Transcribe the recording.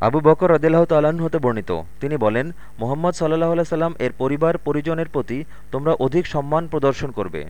আবু বকর রদিল্লাহ তাল্লাহ্ন হতে বর্ণিত। তিনি বলেন, মোহাম্মদ সাল্লাহ সাল্লাম এর পরিবার পরিজনের প্রতি তোমরা অধিক সম্মান প্রদর্শন করবে।